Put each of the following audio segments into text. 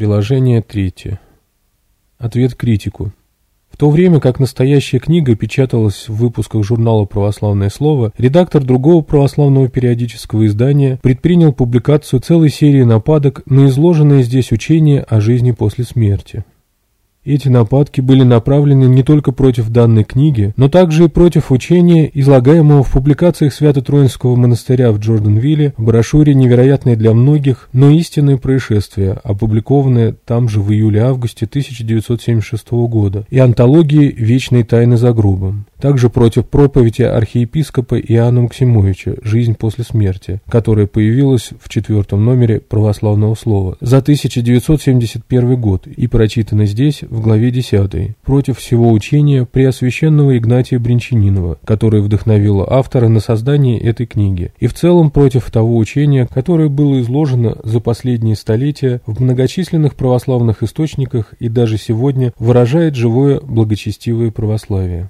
Приложение третье. Ответ критику. В то время как настоящая книга печаталась в выпусках журнала «Православное слово», редактор другого православного периодического издания предпринял публикацию целой серии нападок на изложенное здесь учение о жизни после смерти. Эти нападки были направлены не только против данной книги, но также и против учения, излагаемого в публикациях Свято-Троинского монастыря в Джорданвилле в брошюре «Невероятные для многих, но истинные происшествия», опубликованные там же в июле-августе 1976 года, и антологии «Вечные тайны за гробом». Также против проповеди архиепископа Иоанна Максимовича «Жизнь после смерти», которая появилась в четвертом номере «Православного слова» за 1971 год и прочитана здесь в главе 10 «Против всего учения преосвященного Игнатия Бринчанинова», которое вдохновило автора на создание этой книги, и в целом против того учения, которое было изложено за последние столетия в многочисленных православных источниках и даже сегодня выражает живое благочестивое православие.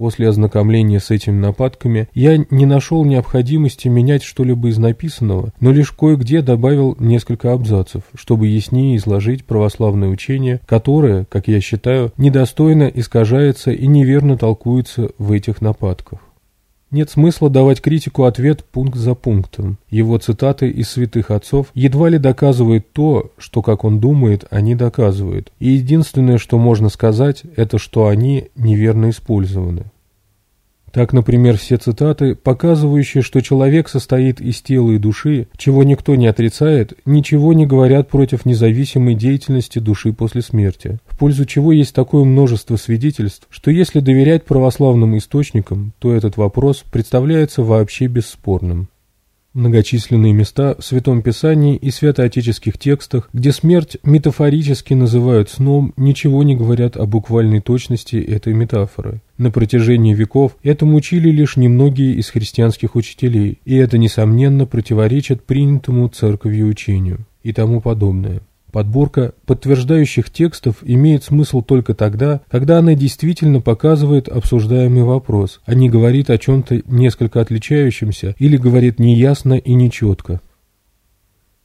После ознакомления с этими нападками я не нашел необходимости менять что-либо из написанного, но лишь кое-где добавил несколько абзацев, чтобы яснее изложить православное учение, которое, как я считаю, недостойно искажается и неверно толкуется в этих нападках. Нет смысла давать критику ответ пункт за пунктом. Его цитаты из святых отцов едва ли доказывают то, что, как он думает, они доказывают. И единственное, что можно сказать, это что они неверно использованы. Так, например, все цитаты, показывающие, что человек состоит из тела и души, чего никто не отрицает, ничего не говорят против независимой деятельности души после смерти, в пользу чего есть такое множество свидетельств, что если доверять православным источникам, то этот вопрос представляется вообще бесспорным. Многочисленные места в Святом Писании и святоотеческих текстах, где смерть метафорически называют сном, ничего не говорят о буквальной точности этой метафоры. На протяжении веков этому учили лишь немногие из христианских учителей, и это, несомненно, противоречит принятому церковью учению и тому подобное. Подборка подтверждающих текстов имеет смысл только тогда, когда она действительно показывает обсуждаемый вопрос, а не говорит о чем-то несколько отличающемся или говорит неясно и нечетко.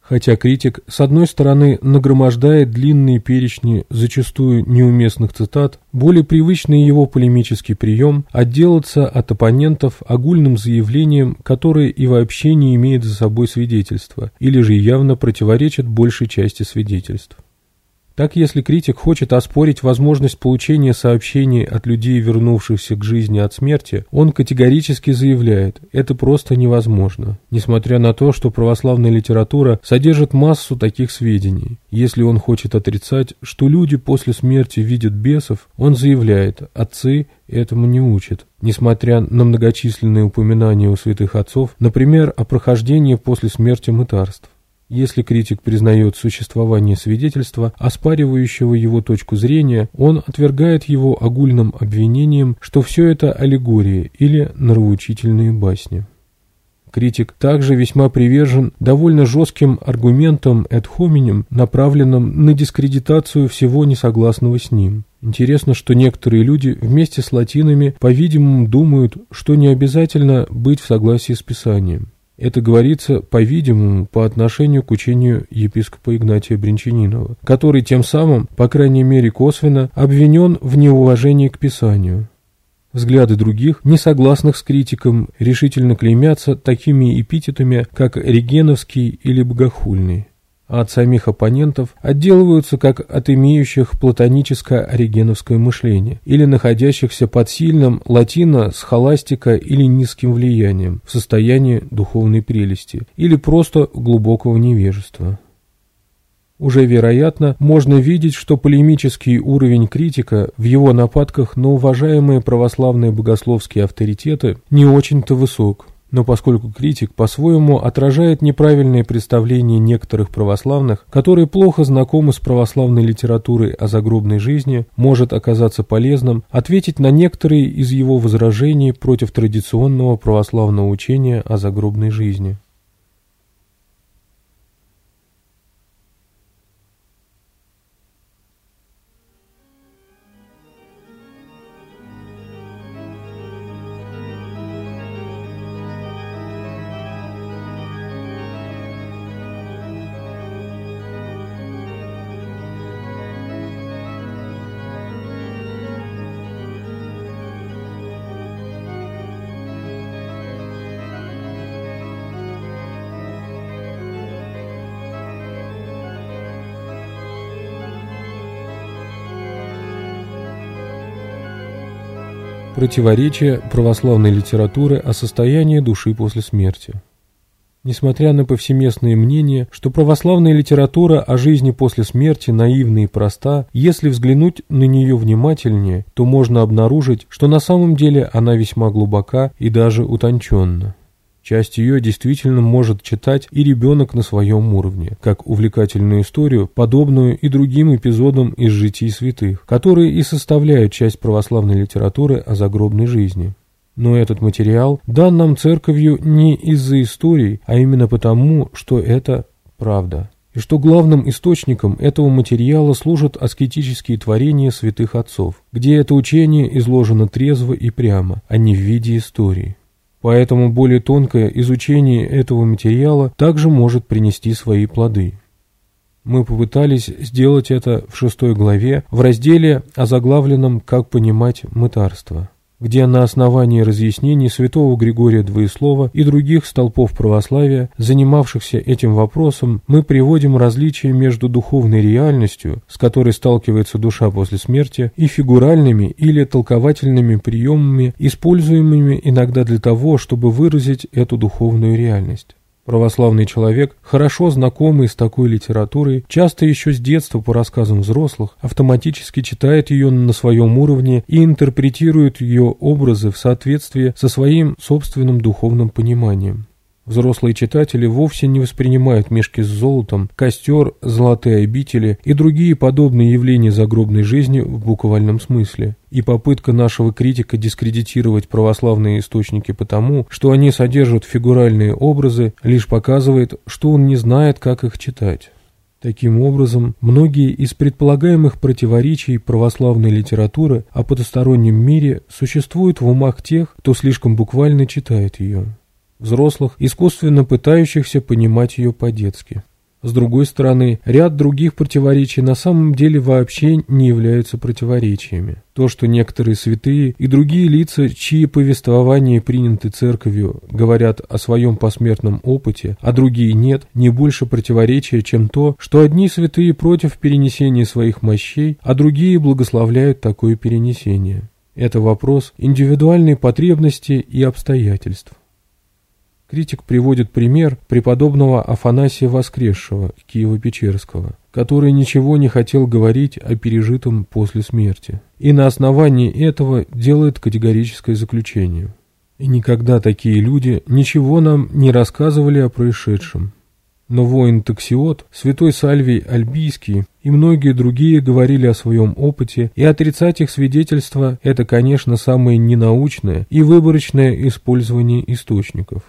Хотя критик, с одной стороны, нагромождает длинные перечни зачастую неуместных цитат, более привычный его полемический прием – отделаться от оппонентов огульным заявлением, которое и вообще не имеет за собой свидетельства, или же явно противоречит большей части свидетельств. Так, если критик хочет оспорить возможность получения сообщений от людей, вернувшихся к жизни от смерти, он категорически заявляет, это просто невозможно, несмотря на то, что православная литература содержит массу таких сведений. Если он хочет отрицать, что люди после смерти видят бесов, он заявляет, отцы этому не учат. Несмотря на многочисленные упоминания у святых отцов, например, о прохождении после смерти мытарств. Если критик признает существование свидетельства, оспаривающего его точку зрения, он отвергает его огульным обвинением, что все это аллегории или нравоучительные басни. Критик также весьма привержен довольно жестким аргументам ad hominem, направленным на дискредитацию всего несогласного с ним. Интересно, что некоторые люди вместе с латинами, по-видимому, думают, что не обязательно быть в согласии с Писанием. Это говорится, по-видимому, по отношению к учению епископа Игнатия Бринчанинова, который тем самым, по крайней мере косвенно, обвинен в неуважении к Писанию. Взгляды других, не согласных с критиком, решительно клеймятся такими эпитетами, как «регеновский» или «богохульный» а от самих оппонентов отделываются как от имеющих платоническое оригеновское мышление или находящихся под сильным латино схоластика или низким влиянием в состоянии духовной прелести или просто глубокого невежества. Уже, вероятно, можно видеть, что полемический уровень критика в его нападках на уважаемые православные богословские авторитеты не очень-то высок – но поскольку критик по-своему отражает неправильные представления некоторых православных, которые плохо знакомы с православной литературой о загробной жизни, может оказаться полезным ответить на некоторые из его возражений против традиционного православного учения о загробной жизни. Противоречие православной литературы о состоянии души после смерти. Несмотря на повсеместные мнения, что православная литература о жизни после смерти наивна и проста, если взглянуть на нее внимательнее, то можно обнаружить, что на самом деле она весьма глубока и даже утонченна. Часть ее действительно может читать и ребенок на своем уровне, как увлекательную историю, подобную и другим эпизодам из житий святых, которые и составляют часть православной литературы о загробной жизни. Но этот материал дан нам церковью не из-за истории, а именно потому, что это правда. И что главным источником этого материала служат аскетические творения святых отцов, где это учение изложено трезво и прямо, а не в виде истории. Поэтому более тонкое изучение этого материала также может принести свои плоды. Мы попытались сделать это в шестой главе в разделе, о заглавленном «Как понимать мытарство» где на основании разъяснений святого Григория Двоеслова и других столпов православия, занимавшихся этим вопросом, мы приводим различия между духовной реальностью, с которой сталкивается душа после смерти, и фигуральными или толковательными приемами, используемыми иногда для того, чтобы выразить эту духовную реальность. Православный человек, хорошо знакомый с такой литературой, часто еще с детства по рассказам взрослых, автоматически читает ее на своем уровне и интерпретирует ее образы в соответствии со своим собственным духовным пониманием. Взрослые читатели вовсе не воспринимают мешки с золотом, костер, золотые обители и другие подобные явления загробной жизни в буквальном смысле. И попытка нашего критика дискредитировать православные источники потому, что они содержат фигуральные образы, лишь показывает, что он не знает, как их читать. Таким образом, многие из предполагаемых противоречий православной литературы о потустороннем мире существуют в умах тех, кто слишком буквально читает ее взрослых, искусственно пытающихся понимать ее по-детски. С другой стороны, ряд других противоречий на самом деле вообще не являются противоречиями. То, что некоторые святые и другие лица, чьи повествования приняты церковью, говорят о своем посмертном опыте, а другие нет, не больше противоречия, чем то, что одни святые против перенесения своих мощей, а другие благословляют такое перенесение. Это вопрос индивидуальной потребности и обстоятельств. Критик приводит пример преподобного Афанасия Воскресшего Киева-Печерского, который ничего не хотел говорить о пережитом после смерти, и на основании этого делает категорическое заключение. И никогда такие люди ничего нам не рассказывали о происшедшем. Но воин Таксиот, святой Сальвий Альбийский и многие другие говорили о своем опыте, и отрицать их свидетельства – это, конечно, самое ненаучное и выборочное использование источников.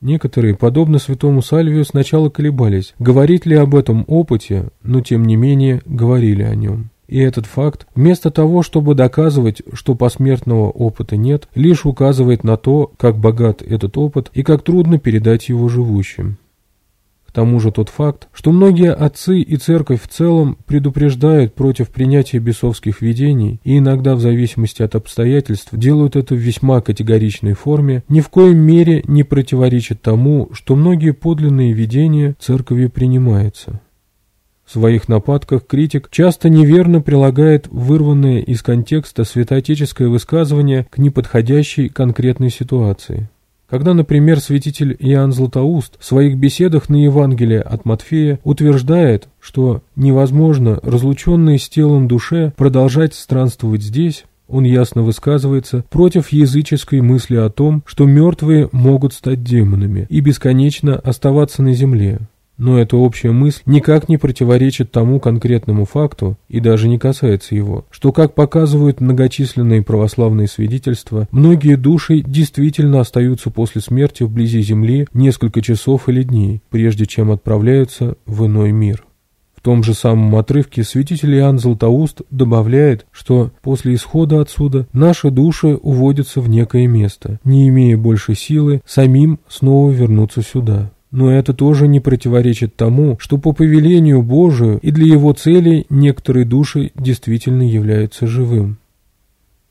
Некоторые, подобно святому Сальвию, сначала колебались, говорить ли об этом опыте, но тем не менее говорили о нем. И этот факт, вместо того, чтобы доказывать, что посмертного опыта нет, лишь указывает на то, как богат этот опыт и как трудно передать его живущим. К тому же тот факт, что многие отцы и церковь в целом предупреждают против принятия бесовских видений и иногда в зависимости от обстоятельств делают это в весьма категоричной форме, ни в коем мере не противоречит тому, что многие подлинные видения церкви принимаются. В своих нападках критик часто неверно прилагает вырванное из контекста святоотеческое высказывание к неподходящей конкретной ситуации. Когда, например, святитель Иоанн Златоуст в своих беседах на Евангелие от Матфея утверждает, что невозможно разлученной с телом душе продолжать странствовать здесь, он ясно высказывается против языческой мысли о том, что мертвые могут стать демонами и бесконечно оставаться на земле, но эта общая мысль никак не противоречит тому конкретному факту и даже не касается его, что, как показывают многочисленные православные свидетельства, многие души действительно остаются после смерти вблизи Земли несколько часов или дней, прежде чем отправляются в иной мир. В том же самом отрывке святитель Иоанн Златоуст добавляет, что после исхода отсюда наши души уводятся в некое место, не имея больше силы самим снова вернуться сюда. Но это тоже не противоречит тому, что по повелению Божию и для его целей некоторые души действительно являются живым.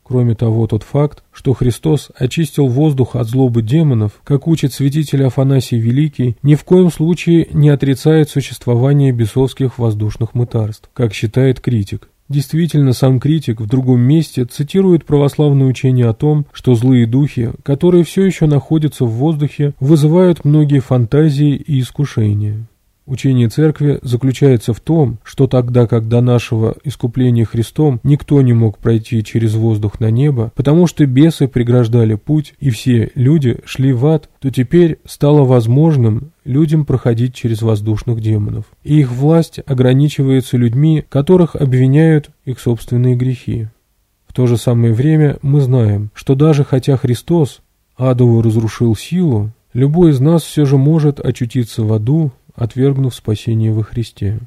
Кроме того, тот факт, что Христос очистил воздух от злобы демонов, как учит святитель Афанасий Великий, ни в коем случае не отрицает существование бесовских воздушных мытарств, как считает критик. Действительно, сам критик в другом месте цитирует православное учение о том, что злые духи, которые все еще находятся в воздухе, вызывают многие фантазии и искушения. Учение Церкви заключается в том, что тогда, как до нашего искупления Христом, никто не мог пройти через воздух на небо, потому что бесы преграждали путь, и все люди шли в ад, то теперь стало возможным людям проходить через воздушных демонов. И их власть ограничивается людьми, которых обвиняют их собственные грехи. В то же самое время мы знаем, что даже хотя Христос адову разрушил силу, любой из нас все же может очутиться в аду отвергнув спасение во Христе.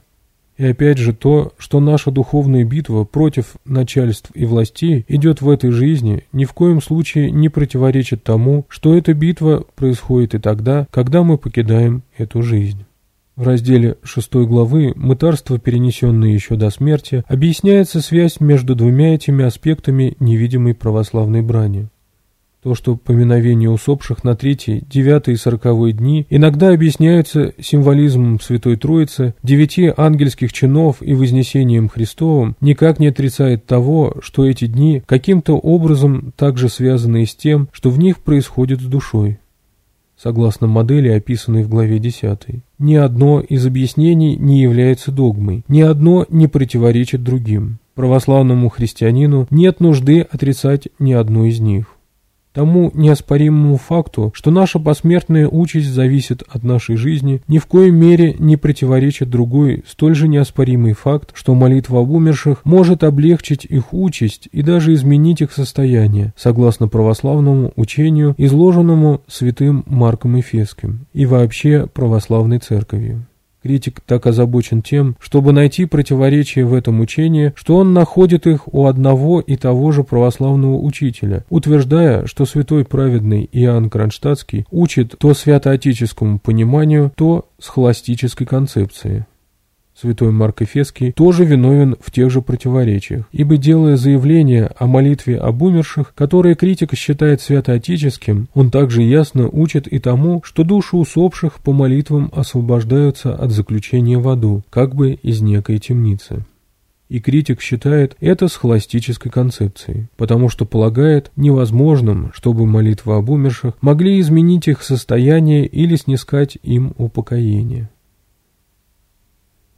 И опять же то, что наша духовная битва против начальств и властей идет в этой жизни, ни в коем случае не противоречит тому, что эта битва происходит и тогда, когда мы покидаем эту жизнь. В разделе 6 главы «Мытарство, перенесенное еще до смерти» объясняется связь между двумя этими аспектами невидимой православной брани. То, что поминовение усопших на третий, девятый и сороковой дни иногда объясняются символизмом Святой Троицы, девяти ангельских чинов и вознесением Христовым, никак не отрицает того, что эти дни каким-то образом также связаны с тем, что в них происходит с душой согласно модели, описанной в главе 10. Ни одно из объяснений не является догмой, ни одно не противоречит другим. Православному христианину нет нужды отрицать ни одно из них тому неоспоримому факту, что наша посмертная участь зависит от нашей жизни, ни в коей мере не противоречит другой, столь же неоспоримый факт, что молитва об умерших может облегчить их участь и даже изменить их состояние, согласно православному учению, изложенному святым Марком Эфесским и вообще православной церковью. Критик так озабочен тем, чтобы найти противоречия в этом учении, что он находит их у одного и того же православного учителя, утверждая, что святой праведный Иоанн Кронштадтский учит то святоотеческому пониманию, то схоластической концепции. Святой Марк Эфеский тоже виновен в тех же противоречиях, ибо делая заявление о молитве об умерших, которое критик считает святоотеческим, он также ясно учит и тому, что души усопших по молитвам освобождаются от заключения в аду, как бы из некой темницы и критик считает это схоластической концепцией, потому что полагает невозможным, чтобы молитвы об умерших могли изменить их состояние или снискать им упокоение.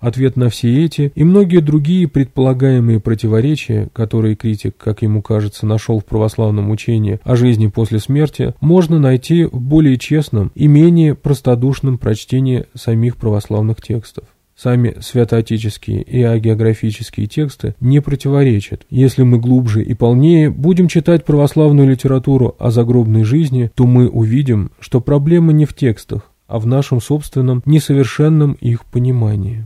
Ответ на все эти и многие другие предполагаемые противоречия, которые критик, как ему кажется, нашел в православном учении о жизни после смерти, можно найти в более честном и менее простодушном прочтении самих православных текстов. Сами святоотеческие и агеографические тексты не противоречат. Если мы глубже и полнее будем читать православную литературу о загробной жизни, то мы увидим, что проблема не в текстах, а в нашем собственном несовершенном их понимании.